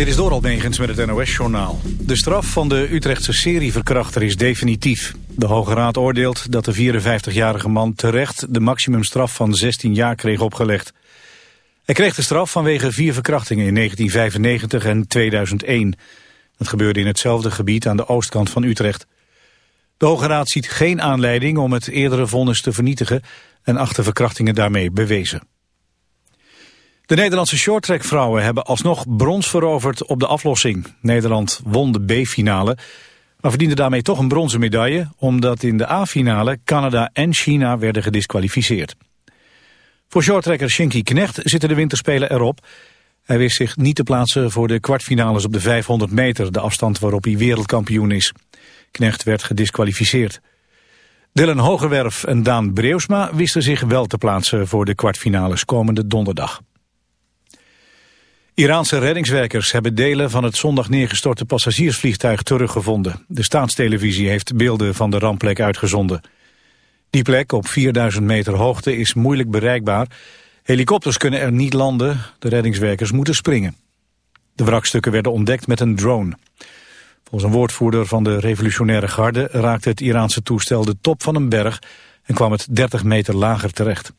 Dit is door Almegens met het NOS-journaal. De straf van de Utrechtse serieverkrachter is definitief. De Hoge Raad oordeelt dat de 54-jarige man terecht... de maximumstraf van 16 jaar kreeg opgelegd. Hij kreeg de straf vanwege vier verkrachtingen in 1995 en 2001. Dat gebeurde in hetzelfde gebied aan de oostkant van Utrecht. De Hoge Raad ziet geen aanleiding om het eerdere vonnis te vernietigen... en acht de verkrachtingen daarmee bewezen. De Nederlandse shorttrackvrouwen hebben alsnog brons veroverd op de aflossing. Nederland won de B-finale, maar verdiende daarmee toch een bronzen medaille... omdat in de A-finale Canada en China werden gedisqualificeerd. Voor shorttrekker Shinky Knecht zitten de winterspelen erop. Hij wist zich niet te plaatsen voor de kwartfinales op de 500 meter... de afstand waarop hij wereldkampioen is. Knecht werd gedisqualificeerd. Dylan Hogerwerf en Daan Breusma wisten zich wel te plaatsen... voor de kwartfinales komende donderdag. Iraanse reddingswerkers hebben delen van het zondag neergestorte passagiersvliegtuig teruggevonden. De staatstelevisie heeft beelden van de rampplek uitgezonden. Die plek op 4000 meter hoogte is moeilijk bereikbaar. Helikopters kunnen er niet landen, de reddingswerkers moeten springen. De wrakstukken werden ontdekt met een drone. Volgens een woordvoerder van de revolutionaire garde raakte het Iraanse toestel de top van een berg en kwam het 30 meter lager terecht.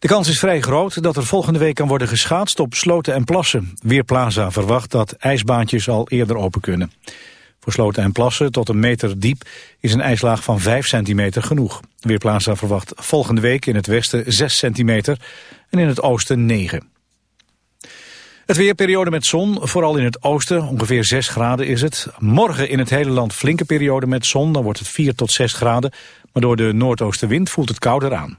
De kans is vrij groot dat er volgende week kan worden geschaatst op sloten en plassen. Weerplaza verwacht dat ijsbaantjes al eerder open kunnen. Voor sloten en plassen tot een meter diep is een ijslaag van 5 centimeter genoeg. Weerplaza verwacht volgende week in het westen 6 centimeter en in het oosten 9. Het weerperiode met zon, vooral in het oosten, ongeveer 6 graden is het. Morgen in het hele land flinke periode met zon, dan wordt het 4 tot 6 graden. Maar door de noordoostenwind voelt het kouder aan.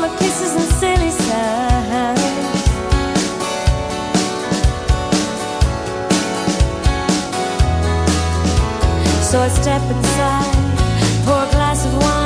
Summer kisses and silly. So I step inside, pour a glass of wine.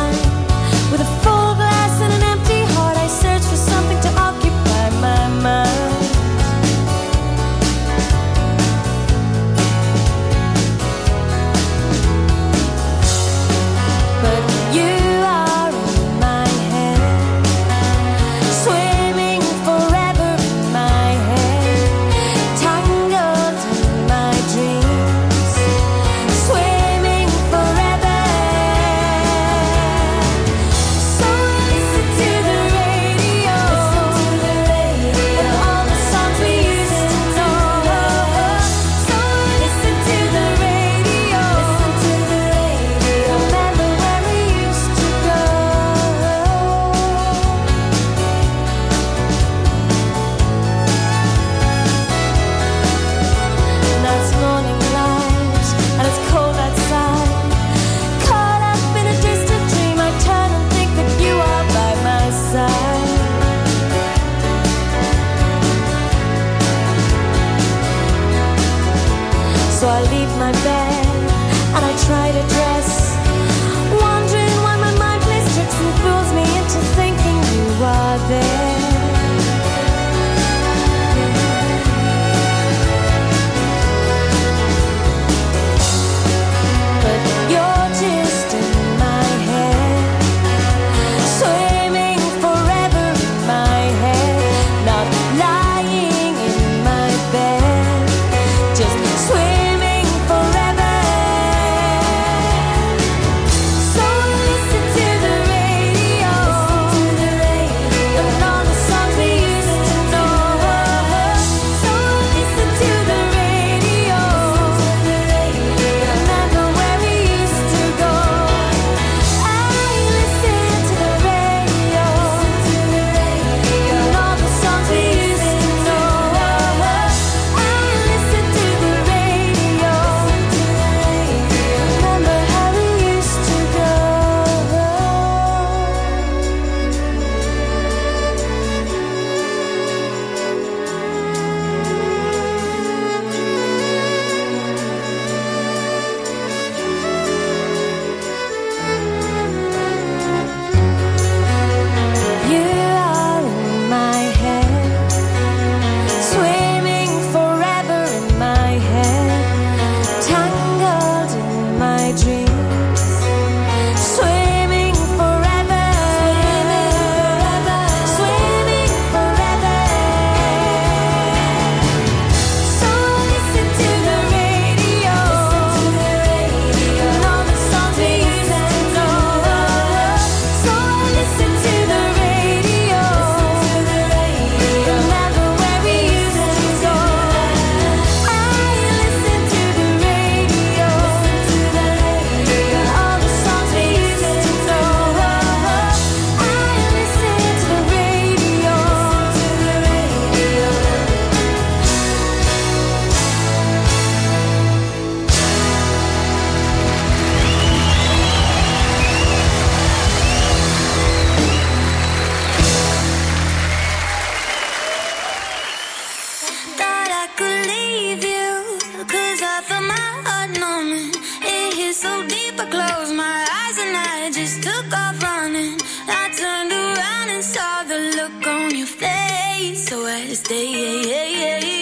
so I stay.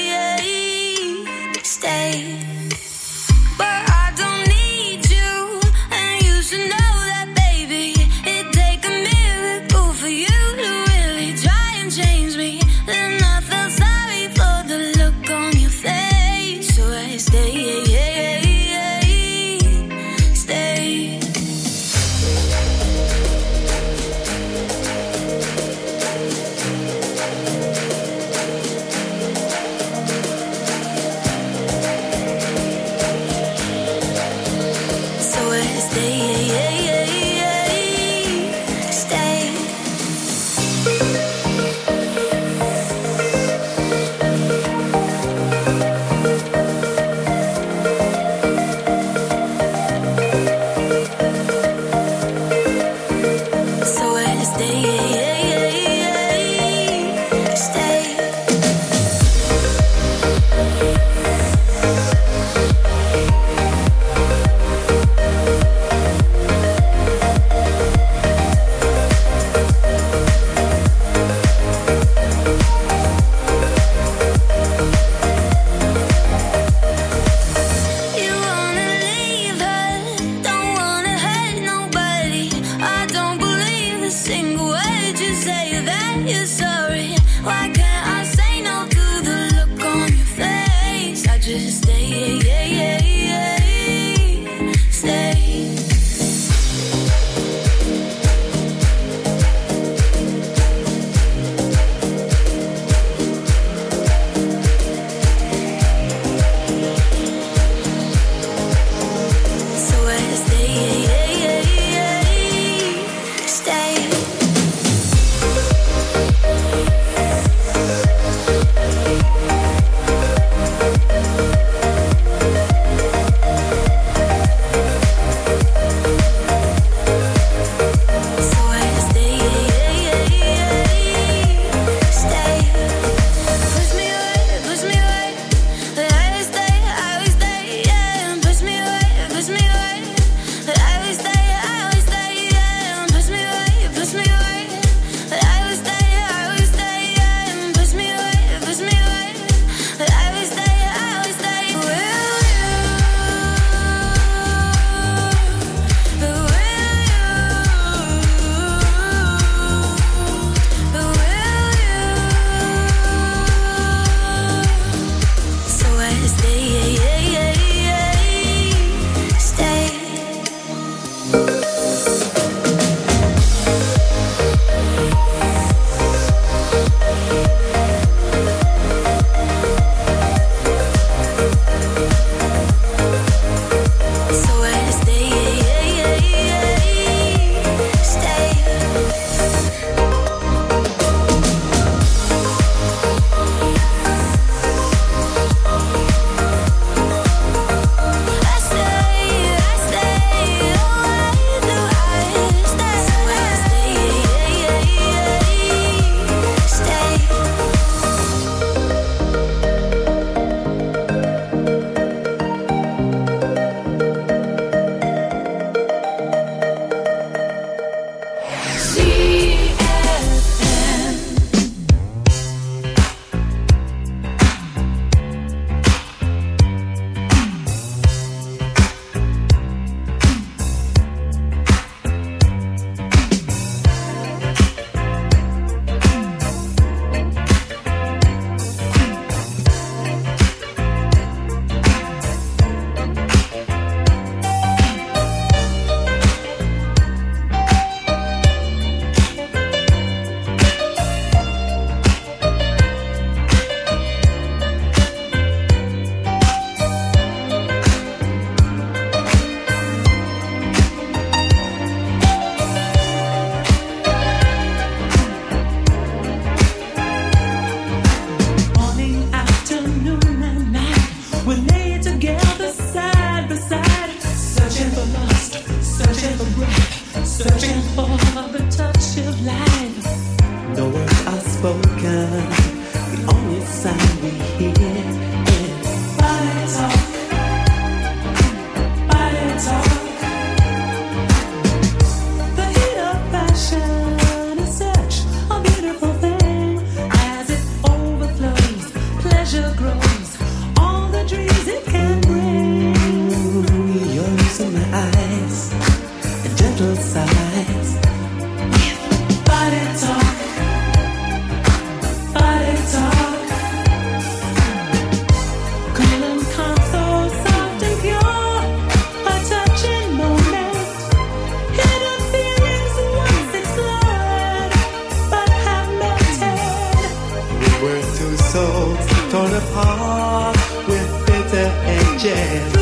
Were two souls torn apart with bitter edges.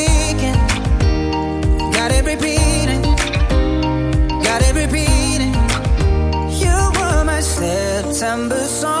December song.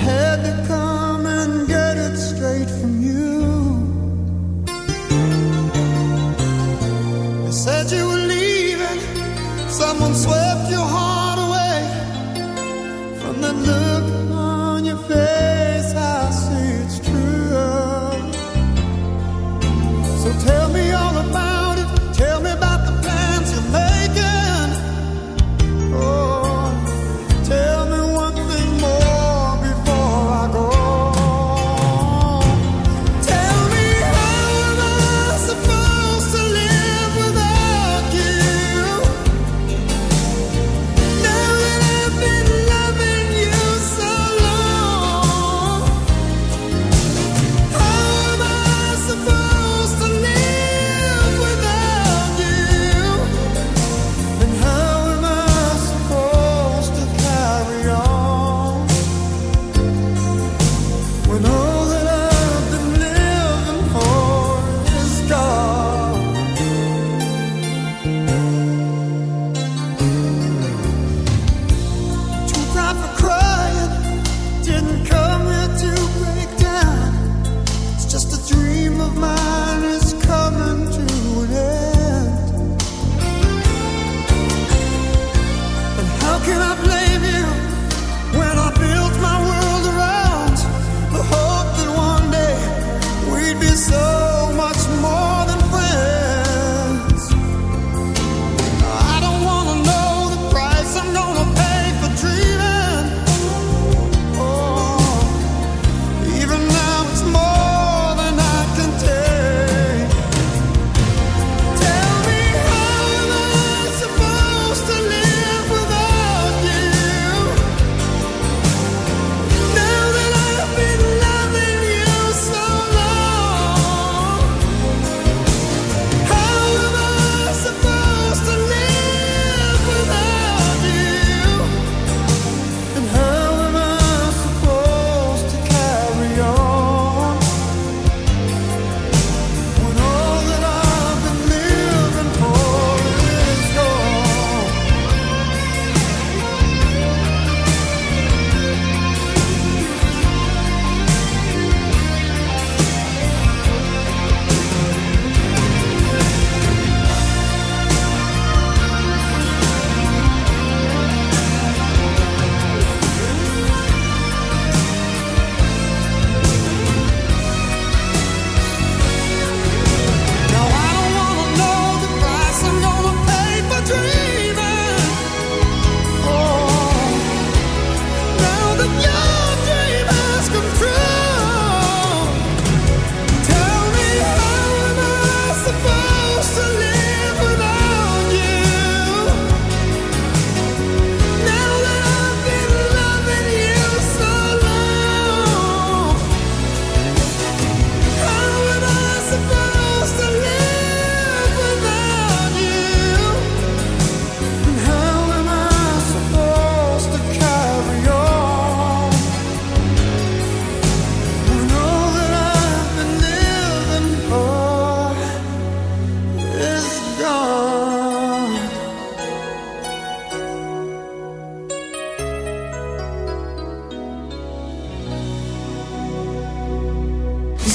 had to come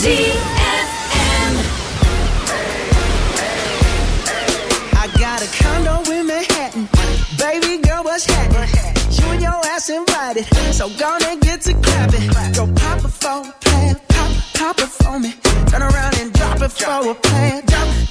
ZFM. Got a condo in Manhattan. Baby girl, what's happening? You and your ass invited. So gonna get to clapping. Go pop a phone, pop, pop it for me. Turn around and drop it for a plan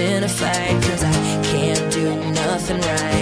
in a fight, cause I can't do nothing right.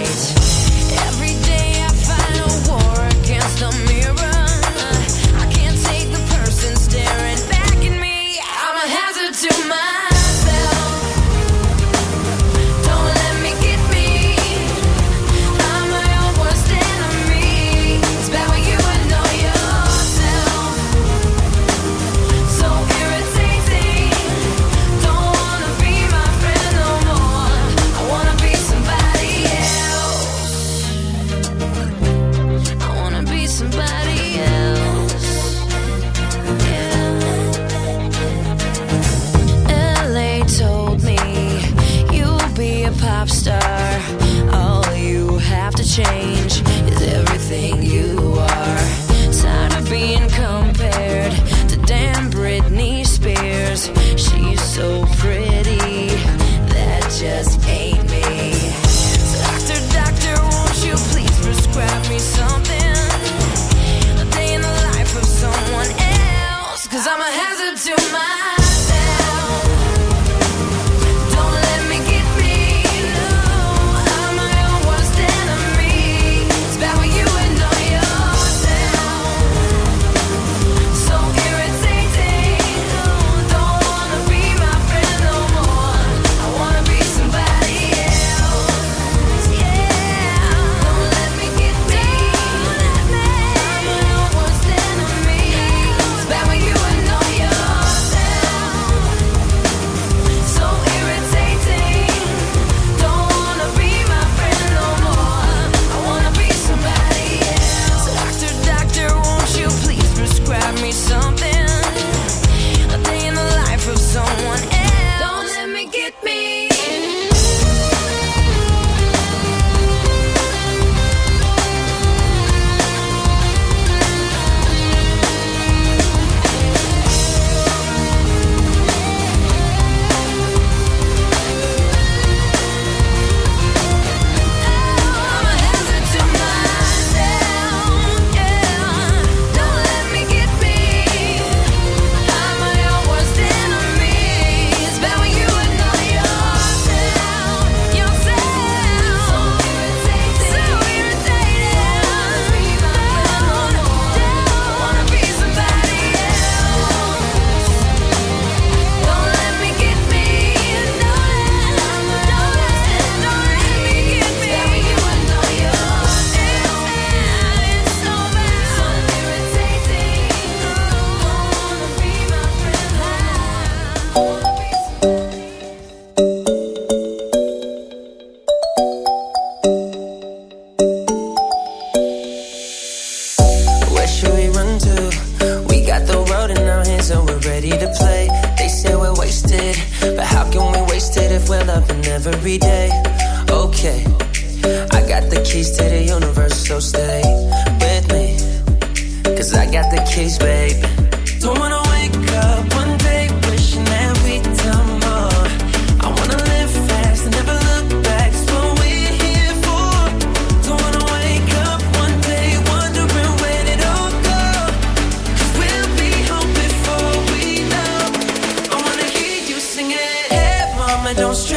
don't stray.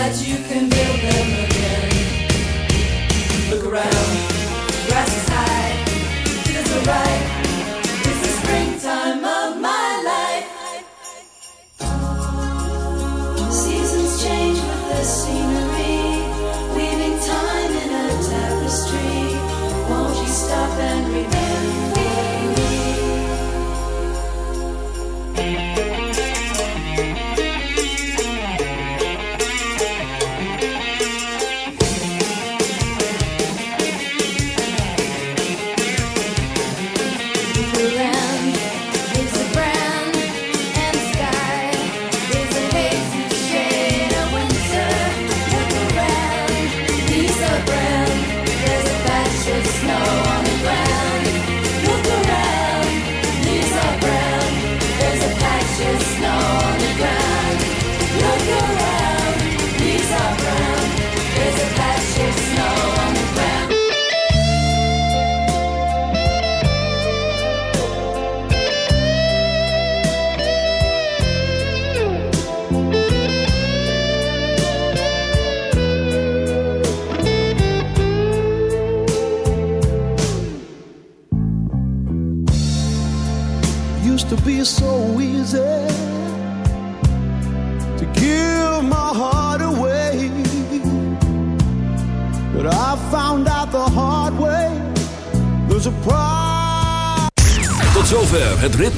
that you can build them again. Look around.